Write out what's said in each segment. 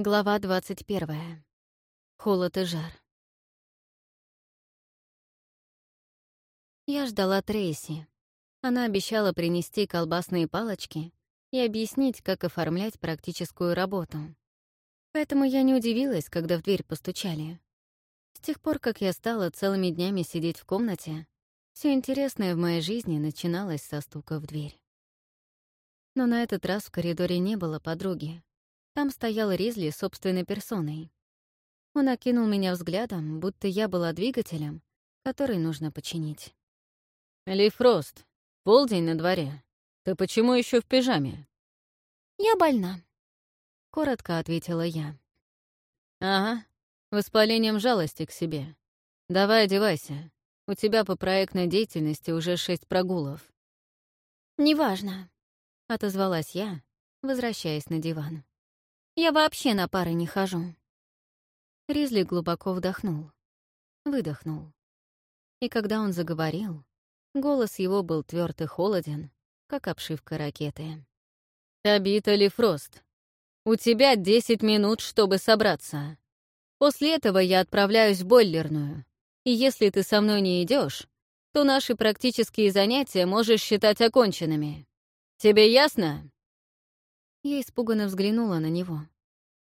Глава 21. Холод и жар. Я ждала Трейси. Она обещала принести колбасные палочки и объяснить, как оформлять практическую работу. Поэтому я не удивилась, когда в дверь постучали. С тех пор, как я стала целыми днями сидеть в комнате, все интересное в моей жизни начиналось со стука в дверь. Но на этот раз в коридоре не было подруги. Там стоял Ризли собственной персоной. Он окинул меня взглядом, будто я была двигателем, который нужно починить. «Ли Фрост, полдень на дворе. Ты почему еще в пижаме?» «Я больна», — коротко ответила я. «Ага, воспалением жалости к себе. Давай одевайся. У тебя по проектной деятельности уже шесть прогулов». «Неважно», — отозвалась я, возвращаясь на диван. Я вообще на пары не хожу. Ризли глубоко вдохнул, выдохнул. И когда он заговорил, голос его был тверд и холоден, как обшивка ракеты. «Табита ли Фрост, у тебя десять минут, чтобы собраться. После этого я отправляюсь в бойлерную, и если ты со мной не идешь, то наши практические занятия можешь считать оконченными. Тебе ясно?» Я испуганно взглянула на него.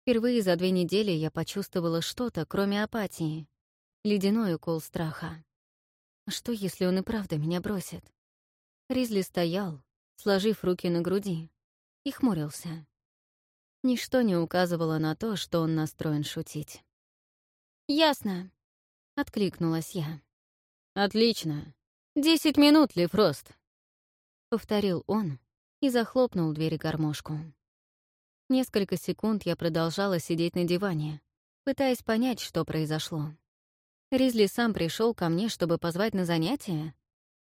Впервые за две недели я почувствовала что-то, кроме апатии. Ледяной укол страха. А что, если он и правда меня бросит? Ризли стоял, сложив руки на груди, и хмурился. Ничто не указывало на то, что он настроен шутить. «Ясно», — откликнулась я. «Отлично. Десять минут, Лефрост», — повторил он и захлопнул дверь гармошку. Несколько секунд я продолжала сидеть на диване, пытаясь понять, что произошло. Ризли сам пришел ко мне, чтобы позвать на занятия?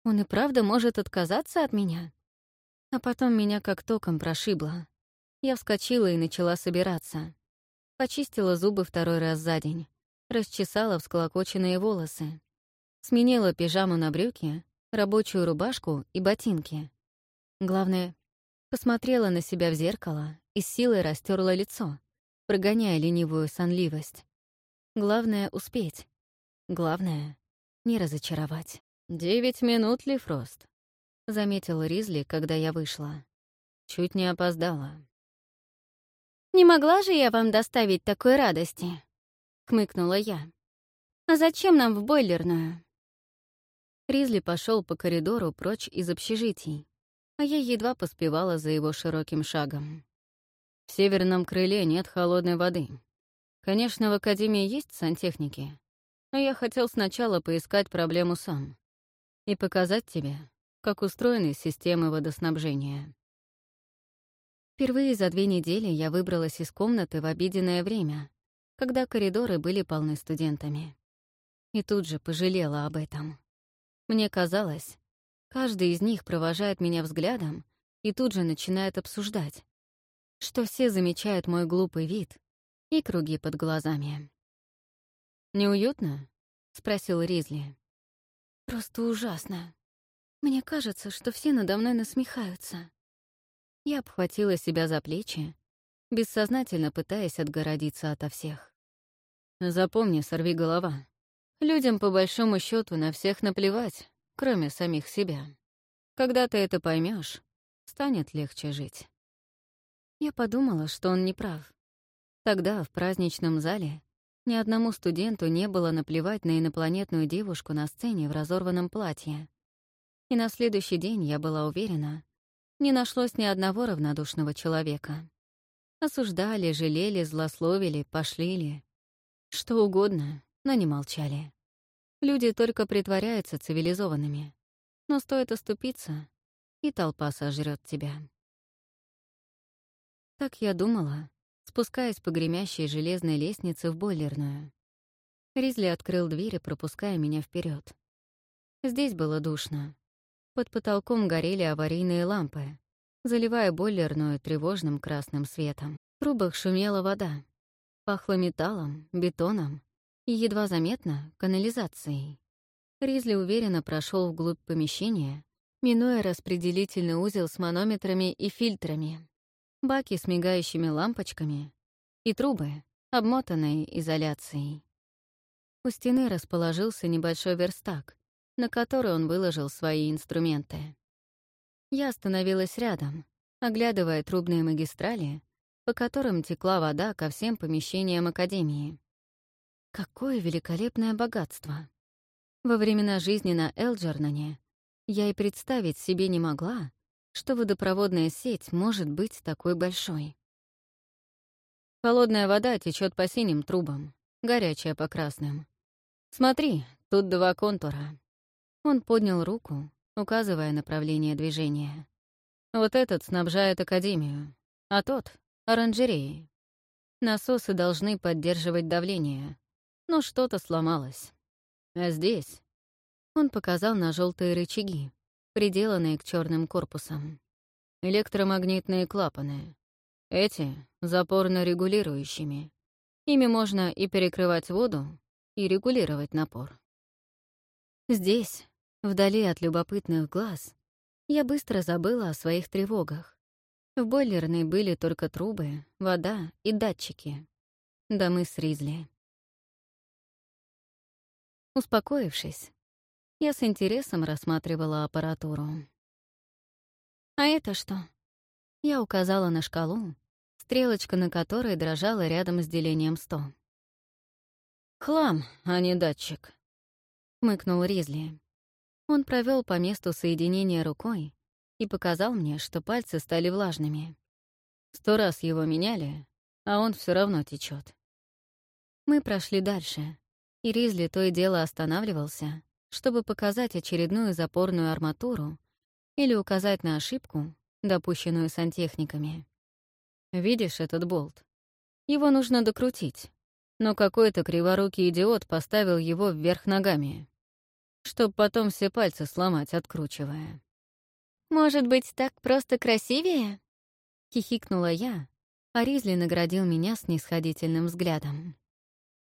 Он и правда может отказаться от меня? А потом меня как током прошибло. Я вскочила и начала собираться. Почистила зубы второй раз за день, расчесала всколокоченные волосы, сменила пижаму на брюки, рабочую рубашку и ботинки. Главное, посмотрела на себя в зеркало и силой растерла лицо, прогоняя ленивую сонливость. Главное — успеть. Главное — не разочаровать. «Девять минут ли, Фрост?» — заметил Ризли, когда я вышла. Чуть не опоздала. «Не могла же я вам доставить такой радости?» — хмыкнула я. «А зачем нам в бойлерную?» Ризли пошел по коридору прочь из общежитий, а я едва поспевала за его широким шагом. В северном крыле нет холодной воды. Конечно, в Академии есть сантехники, но я хотел сначала поискать проблему сам и показать тебе, как устроены системы водоснабжения. Впервые за две недели я выбралась из комнаты в обеденное время, когда коридоры были полны студентами. И тут же пожалела об этом. Мне казалось, каждый из них провожает меня взглядом и тут же начинает обсуждать, что все замечают мой глупый вид и круги под глазами. «Неуютно?» — спросил Ризли. «Просто ужасно. Мне кажется, что все надо мной насмехаются». Я обхватила себя за плечи, бессознательно пытаясь отгородиться ото всех. «Запомни, сорви голова. Людям, по большому счету на всех наплевать, кроме самих себя. Когда ты это поймешь, станет легче жить». Я подумала, что он не прав. Тогда, в праздничном зале, ни одному студенту не было наплевать на инопланетную девушку на сцене в разорванном платье. И на следующий день, я была уверена, не нашлось ни одного равнодушного человека. Осуждали, жалели, злословили, пошлили. Что угодно, но не молчали. Люди только притворяются цивилизованными. Но стоит оступиться, и толпа сожрет тебя. Так я думала, спускаясь по гремящей железной лестнице в бойлерную. Ризли открыл дверь, пропуская меня вперед. Здесь было душно. Под потолком горели аварийные лампы, заливая бойлерную тревожным красным светом. В трубах шумела вода. Пахло металлом, бетоном и, едва заметно, канализацией. Ризли уверенно прошел вглубь помещения, минуя распределительный узел с манометрами и фильтрами. Баки с мигающими лампочками, и трубы, обмотанные изоляцией. У стены расположился небольшой верстак, на который он выложил свои инструменты. Я остановилась рядом, оглядывая трубные магистрали, по которым текла вода ко всем помещениям Академии. Какое великолепное богатство! Во времена жизни на Элджернане я и представить себе не могла, что водопроводная сеть может быть такой большой. Холодная вода течет по синим трубам, горячая по красным. Смотри, тут два контура. Он поднял руку, указывая направление движения. Вот этот снабжает Академию, а тот — оранжереи. Насосы должны поддерживать давление, но что-то сломалось. А здесь он показал на желтые рычаги, приделанные к черным корпусам. Электромагнитные клапаны. Эти — запорно-регулирующими. Ими можно и перекрывать воду, и регулировать напор. Здесь, вдали от любопытных глаз, я быстро забыла о своих тревогах. В бойлерной были только трубы, вода и датчики. Да мы с Ризли. Успокоившись, я с интересом рассматривала аппаратуру. «А это что?» Я указала на шкалу, стрелочка на которой дрожала рядом с делением 100. «Хлам, а не датчик», — хмыкнул Ризли. Он провел по месту соединения рукой и показал мне, что пальцы стали влажными. Сто раз его меняли, а он все равно течет. Мы прошли дальше, и Ризли то и дело останавливался, чтобы показать очередную запорную арматуру или указать на ошибку, допущенную сантехниками. «Видишь этот болт? Его нужно докрутить, но какой-то криворукий идиот поставил его вверх ногами чтоб потом все пальцы сломать, откручивая. «Может быть, так просто красивее?» — хихикнула я, а Ризли наградил меня снисходительным взглядом.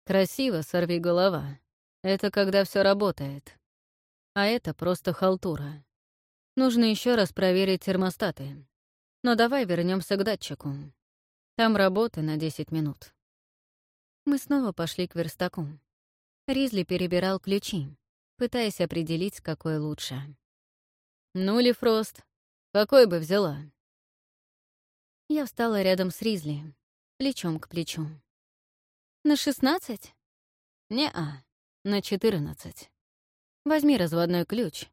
«Красиво, сорви голова. Это когда все работает. А это просто халтура. Нужно еще раз проверить термостаты. Но давай вернемся к датчику. Там работы на 10 минут». Мы снова пошли к верстаку. Ризли перебирал ключи, пытаясь определить, какой лучше. «Ну ли, Фрост, какой бы взяла?» Я встала рядом с Ризли, плечом к плечу. «На шестнадцать?» «Не-а, на четырнадцать. Возьми разводной ключ.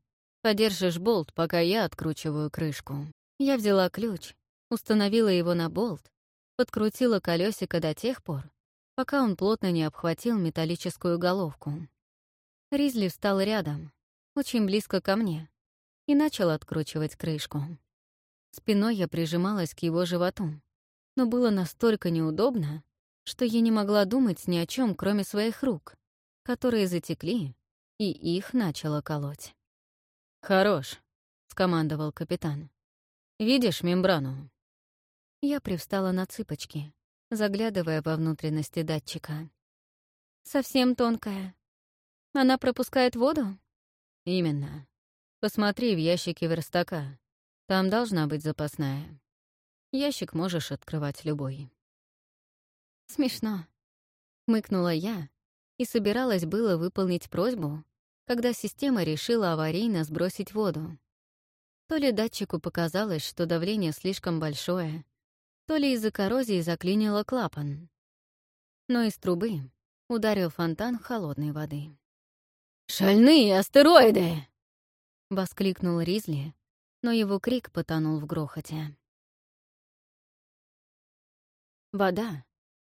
Подержишь болт, пока я откручиваю крышку». Я взяла ключ, установила его на болт, подкрутила колесико до тех пор, пока он плотно не обхватил металлическую головку. Ризли встал рядом, очень близко ко мне, и начал откручивать крышку. Спиной я прижималась к его животу, но было настолько неудобно, что я не могла думать ни о чем, кроме своих рук, которые затекли, и их начало колоть. «Хорош», — скомандовал капитан. «Видишь мембрану?» Я привстала на цыпочки, заглядывая во внутренности датчика. «Совсем тонкая», она пропускает воду? Именно. Посмотри в ящике верстака. Там должна быть запасная. Ящик можешь открывать любой. Смешно. Мыкнула я и собиралась было выполнить просьбу, когда система решила аварийно сбросить воду. То ли датчику показалось, что давление слишком большое, то ли из-за коррозии заклинило клапан. Но из трубы ударил фонтан холодной воды. «Шальные астероиды!» — воскликнул Ризли, но его крик потонул в грохоте. Вода,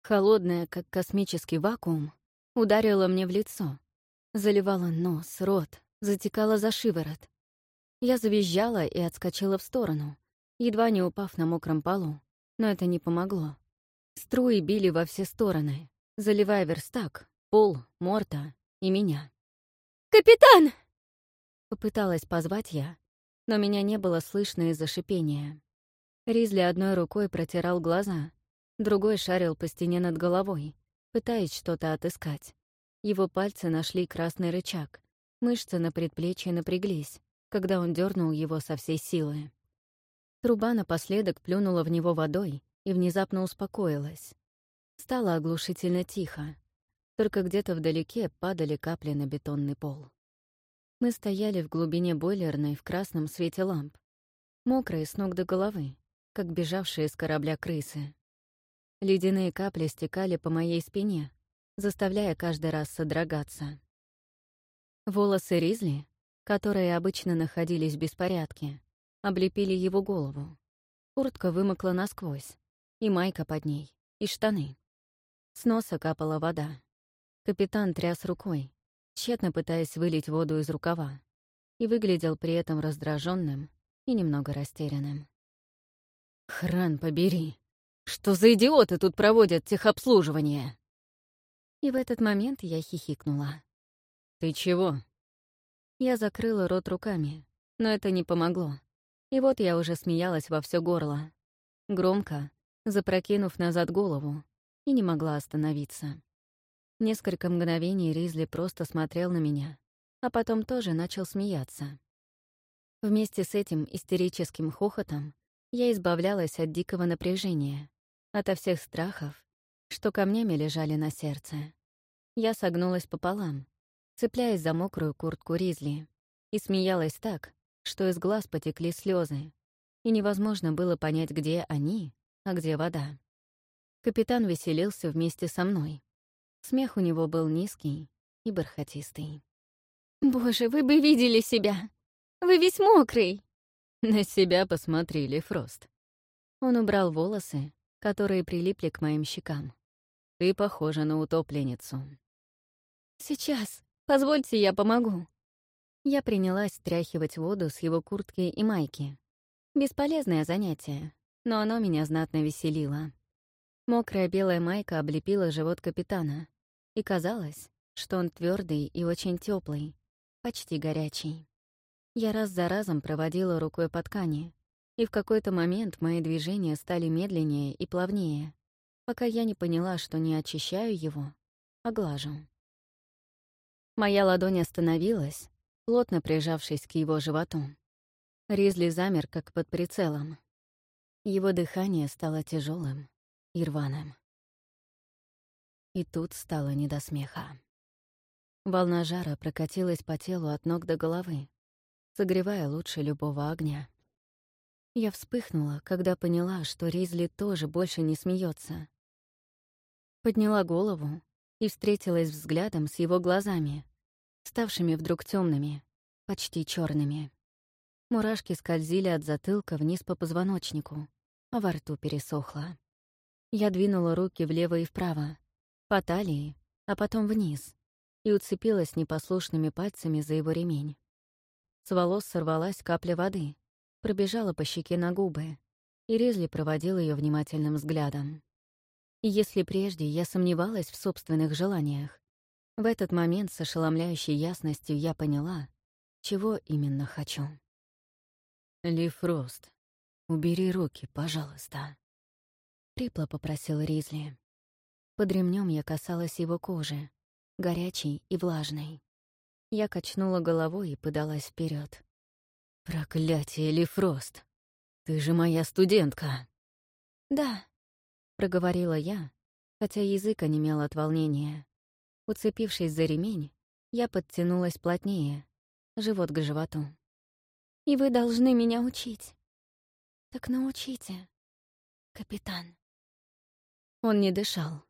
холодная, как космический вакуум, ударила мне в лицо, заливала нос, рот, затекала за шиворот. Я завизжала и отскочила в сторону, едва не упав на мокром полу, но это не помогло. Струи били во все стороны, заливая верстак, пол, морта и меня. «Капитан!» Попыталась позвать я, но меня не было слышно из-за шипения. Ризли одной рукой протирал глаза, другой шарил по стене над головой, пытаясь что-то отыскать. Его пальцы нашли красный рычаг, мышцы на предплечье напряглись, когда он дернул его со всей силы. Труба напоследок плюнула в него водой и внезапно успокоилась. Стало оглушительно тихо. Только где-то вдалеке падали капли на бетонный пол. Мы стояли в глубине бойлерной в красном свете ламп, мокрые с ног до головы, как бежавшие с корабля крысы. Ледяные капли стекали по моей спине, заставляя каждый раз содрогаться. Волосы Ризли, которые обычно находились в беспорядке, облепили его голову. Куртка вымокла насквозь, и майка под ней, и штаны. С носа капала вода. Капитан тряс рукой, тщетно пытаясь вылить воду из рукава, и выглядел при этом раздраженным и немного растерянным. «Хран побери! Что за идиоты тут проводят техобслуживание?» И в этот момент я хихикнула. «Ты чего?» Я закрыла рот руками, но это не помогло. И вот я уже смеялась во все горло. Громко, запрокинув назад голову, и не могла остановиться. Несколько мгновений Ризли просто смотрел на меня, а потом тоже начал смеяться. Вместе с этим истерическим хохотом я избавлялась от дикого напряжения, ото всех страхов, что камнями лежали на сердце. Я согнулась пополам, цепляясь за мокрую куртку Ризли, и смеялась так, что из глаз потекли слезы, и невозможно было понять, где они, а где вода. Капитан веселился вместе со мной. Смех у него был низкий и бархатистый. «Боже, вы бы видели себя! Вы весь мокрый!» На себя посмотрели, Фрост. Он убрал волосы, которые прилипли к моим щекам. «Ты похожа на утопленницу». «Сейчас. Позвольте, я помогу». Я принялась стряхивать воду с его куртки и майки. Бесполезное занятие, но оно меня знатно веселило. Мокрая белая майка облепила живот капитана, и казалось, что он твердый и очень теплый, почти горячий. Я раз за разом проводила рукой по ткани, и в какой-то момент мои движения стали медленнее и плавнее, пока я не поняла, что не очищаю его, а глажу. Моя ладонь остановилась, плотно прижавшись к его животу. Ризли замер, как под прицелом. Его дыхание стало тяжелым и рваным. И тут стало не до смеха. Волна жара прокатилась по телу от ног до головы, согревая лучше любого огня. Я вспыхнула, когда поняла, что Ризли тоже больше не смеется. Подняла голову и встретилась взглядом с его глазами, ставшими вдруг темными, почти черными. Мурашки скользили от затылка вниз по позвоночнику, а во рту пересохло. Я двинула руки влево и вправо, по талии, а потом вниз, и уцепилась непослушными пальцами за его ремень. С волос сорвалась капля воды, пробежала по щеке на губы, и Ризли проводил ее внимательным взглядом. Если прежде я сомневалась в собственных желаниях, в этот момент с ошеломляющей ясностью я поняла, чего именно хочу. «Ли Фрост, убери руки, пожалуйста», — Припло попросил Ризли. Под ремнем я касалась его кожи, горячей и влажной. Я качнула головой и подалась вперед. «Проклятие, Ли Фрост! Ты же моя студентка!» «Да», — проговорила я, хотя язык онемел от волнения. Уцепившись за ремень, я подтянулась плотнее, живот к животу. «И вы должны меня учить. Так научите, капитан». Он не дышал.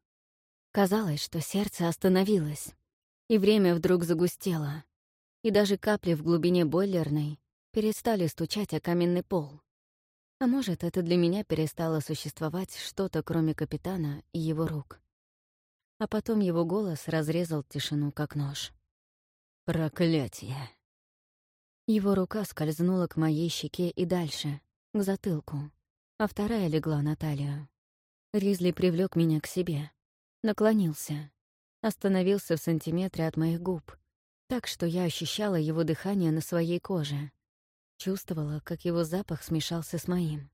Казалось, что сердце остановилось, и время вдруг загустело, и даже капли в глубине бойлерной перестали стучать о каменный пол. А может, это для меня перестало существовать что-то, кроме капитана и его рук а потом его голос разрезал тишину, как нож. «Проклятие!» Его рука скользнула к моей щеке и дальше, к затылку, а вторая легла на талию. Ризли привлек меня к себе, наклонился, остановился в сантиметре от моих губ, так что я ощущала его дыхание на своей коже, чувствовала, как его запах смешался с моим.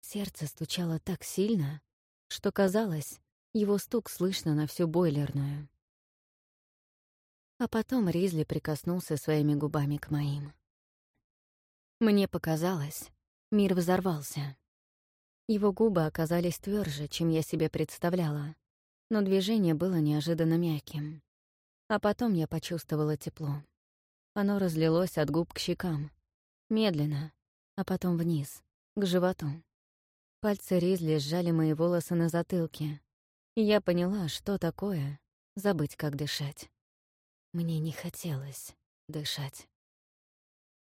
Сердце стучало так сильно, что казалось, его стук слышно на всю бойлерную. А потом Ризли прикоснулся своими губами к моим. Мне показалось, мир взорвался. Его губы оказались тверже, чем я себе представляла, но движение было неожиданно мягким. А потом я почувствовала тепло. Оно разлилось от губ к щекам. Медленно, а потом вниз, к животу. Пальцы Ризли сжали мои волосы на затылке, и я поняла, что такое забыть, как дышать. Мне не хотелось дышать.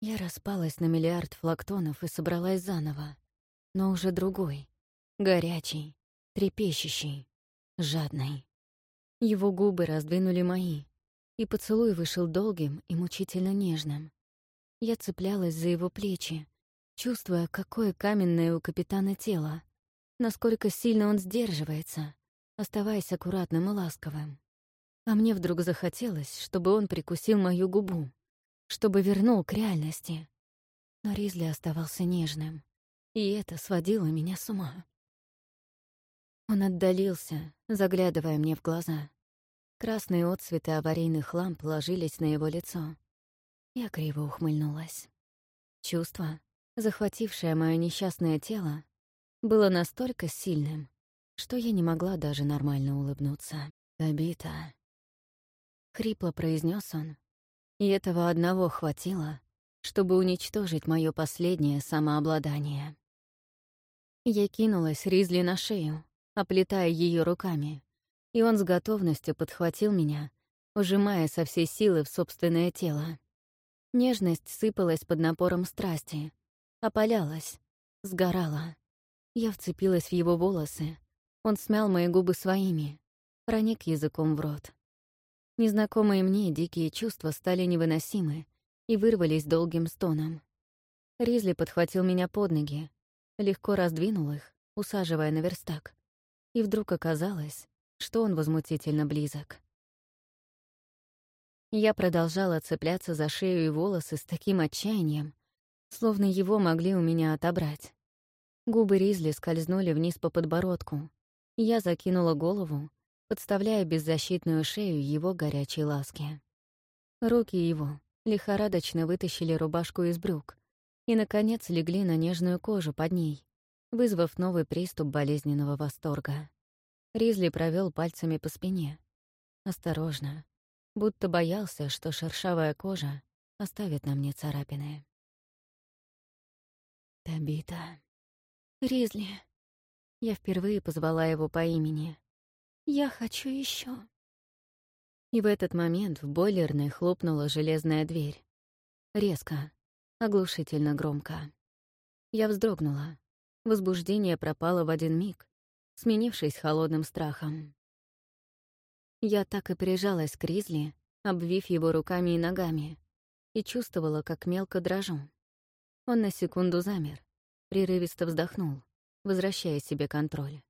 Я распалась на миллиард флактонов и собралась заново, но уже другой, горячий, трепещущий, жадный. Его губы раздвинули мои, и поцелуй вышел долгим и мучительно нежным. Я цеплялась за его плечи, чувствуя, какое каменное у капитана тело, насколько сильно он сдерживается, оставаясь аккуратным и ласковым. А мне вдруг захотелось, чтобы он прикусил мою губу, чтобы вернул к реальности. Но Ризли оставался нежным, и это сводило меня с ума. Он отдалился, заглядывая мне в глаза. Красные отцветы аварийных ламп ложились на его лицо. Я криво ухмыльнулась. Чувство, захватившее мое несчастное тело, было настолько сильным, что я не могла даже нормально улыбнуться. «Табита», — хрипло произнес он, и этого одного хватило, чтобы уничтожить мое последнее самообладание. Я кинулась Ризли на шею, оплетая ее руками, и он с готовностью подхватил меня, ужимая со всей силы в собственное тело. Нежность сыпалась под напором страсти, опалялась, сгорала. Я вцепилась в его волосы, он смял мои губы своими, проник языком в рот. Незнакомые мне дикие чувства стали невыносимы и вырвались долгим стоном. Ризли подхватил меня под ноги, легко раздвинул их, усаживая на верстак, и вдруг оказалось, что он возмутительно близок. Я продолжала цепляться за шею и волосы с таким отчаянием, словно его могли у меня отобрать. Губы Ризли скользнули вниз по подбородку, я закинула голову, подставляя беззащитную шею его горячей ласки. Руки его лихорадочно вытащили рубашку из брюк и, наконец, легли на нежную кожу под ней, вызвав новый приступ болезненного восторга. Ризли провел пальцами по спине. Осторожно, будто боялся, что шершавая кожа оставит на мне царапины. «Табита». «Ризли». Я впервые позвала его по имени. «Я хочу еще. И в этот момент в бойлерной хлопнула железная дверь. Резко, оглушительно громко. Я вздрогнула. Возбуждение пропало в один миг, сменившись холодным страхом. Я так и прижалась к Ризли, обвив его руками и ногами, и чувствовала, как мелко дрожу. Он на секунду замер, прерывисто вздохнул, возвращая себе контроль.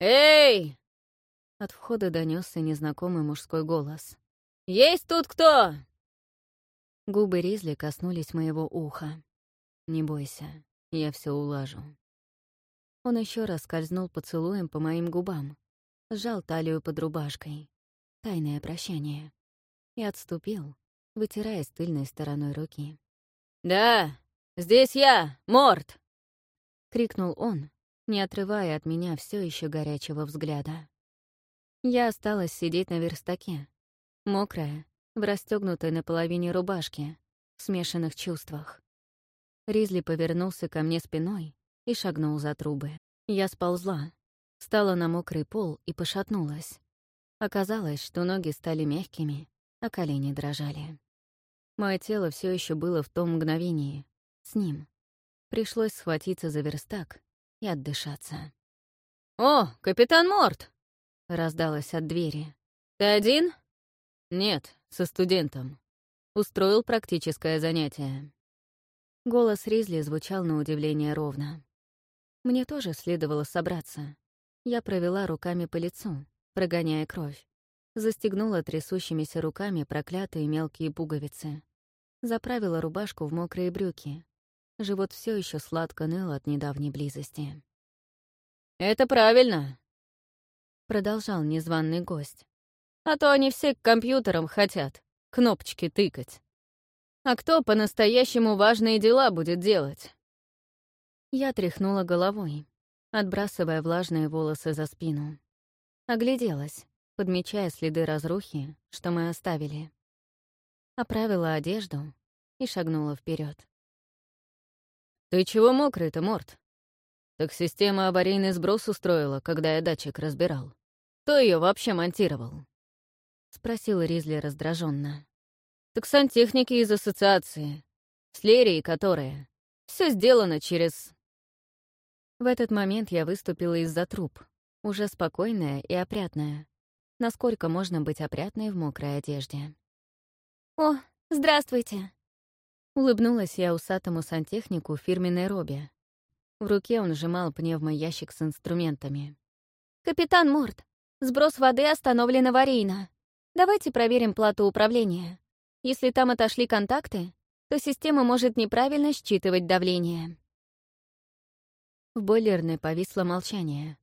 «Эй!» От входа донесся незнакомый мужской голос. «Есть тут кто?» Губы Ризли коснулись моего уха. «Не бойся, я все улажу». Он еще раз скользнул поцелуем по моим губам, сжал талию под рубашкой. Тайное прощание. И отступил, вытираясь тыльной стороной руки. «Да, здесь я, Морт!» — крикнул он, не отрывая от меня все еще горячего взгляда. Я осталась сидеть на верстаке, мокрая, в расстегнутой наполовине рубашке, в смешанных чувствах. Ризли повернулся ко мне спиной, и шагнул за трубы. Я сползла, встала на мокрый пол и пошатнулась. Оказалось, что ноги стали мягкими, а колени дрожали. Мое тело все еще было в том мгновении, с ним. Пришлось схватиться за верстак и отдышаться. «О, капитан Морт!» — раздалось от двери. «Ты один?» «Нет, со студентом. Устроил практическое занятие». Голос Ризли звучал на удивление ровно. Мне тоже следовало собраться. Я провела руками по лицу, прогоняя кровь. Застегнула трясущимися руками проклятые мелкие пуговицы. Заправила рубашку в мокрые брюки. Живот все еще сладко ныл от недавней близости. «Это правильно», — продолжал незваный гость. «А то они все к компьютерам хотят, кнопочки тыкать. А кто по-настоящему важные дела будет делать?» Я тряхнула головой, отбрасывая влажные волосы за спину. Огляделась, подмечая следы разрухи, что мы оставили. Оправила одежду и шагнула вперед. «Ты чего мокрый-то, Морт?» «Так система аварийный сброс устроила, когда я датчик разбирал. Кто ее вообще монтировал?» — спросил Ризли раздраженно. «Так сантехники из ассоциации, с Лерией которые. Все сделано через...» В этот момент я выступила из-за труб, уже спокойная и опрятная. Насколько можно быть опрятной в мокрой одежде. «О, здравствуйте!» Улыбнулась я усатому сантехнику фирменной робе. В руке он сжимал пневмоящик с инструментами. «Капитан Морд, сброс воды остановлен аварийно. Давайте проверим плату управления. Если там отошли контакты, то система может неправильно считывать давление». В бойлерной повисло молчание.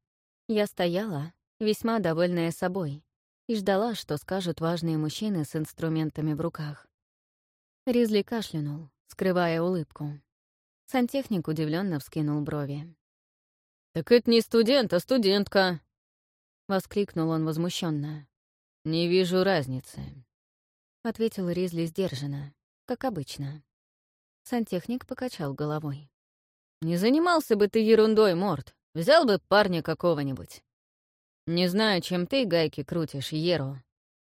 Я стояла, весьма довольная собой, и ждала, что скажут важные мужчины с инструментами в руках. Ризли кашлянул, скрывая улыбку. Сантехник удивленно вскинул брови. «Так это не студент, а студентка!» — воскликнул он возмущенно. «Не вижу разницы», — ответил Ризли сдержанно, как обычно. Сантехник покачал головой. «Не занимался бы ты ерундой, Морд. Взял бы парня какого-нибудь. Не знаю, чем ты гайки крутишь, Еру,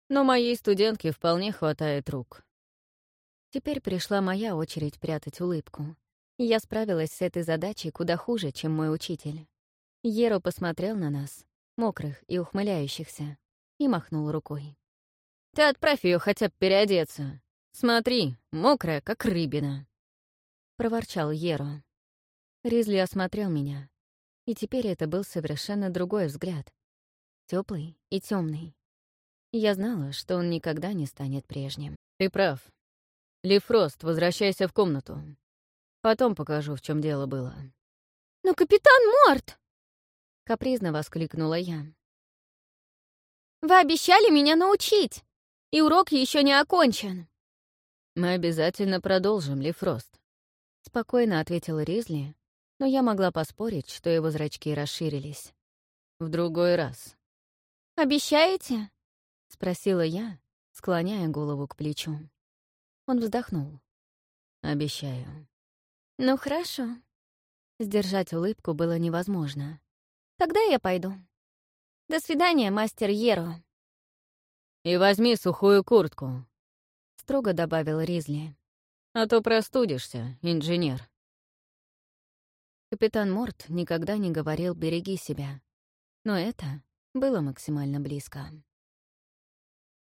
но моей студентке вполне хватает рук». Теперь пришла моя очередь прятать улыбку. Я справилась с этой задачей куда хуже, чем мой учитель. Еро посмотрел на нас, мокрых и ухмыляющихся, и махнул рукой. «Ты отправь ее хотя бы переодеться. Смотри, мокрая, как рыбина», — проворчал Еро. Ризли осмотрел меня, и теперь это был совершенно другой взгляд. теплый и темный. Я знала, что он никогда не станет прежним. «Ты прав», «Ли Фрост, возвращайся в комнату. Потом покажу, в чем дело было». «Но капитан Морт!» — капризно воскликнула я. «Вы обещали меня научить, и урок еще не окончен». «Мы обязательно продолжим, Ли Фрост», — спокойно ответил Ризли, но я могла поспорить, что его зрачки расширились. «В другой раз». «Обещаете?» — спросила я, склоняя голову к плечу. Он вздохнул. «Обещаю». «Ну, хорошо». Сдержать улыбку было невозможно. «Тогда я пойду. До свидания, мастер Еро». «И возьми сухую куртку», — строго добавил Ризли. «А то простудишься, инженер». Капитан Морт никогда не говорил «береги себя», но это было максимально близко.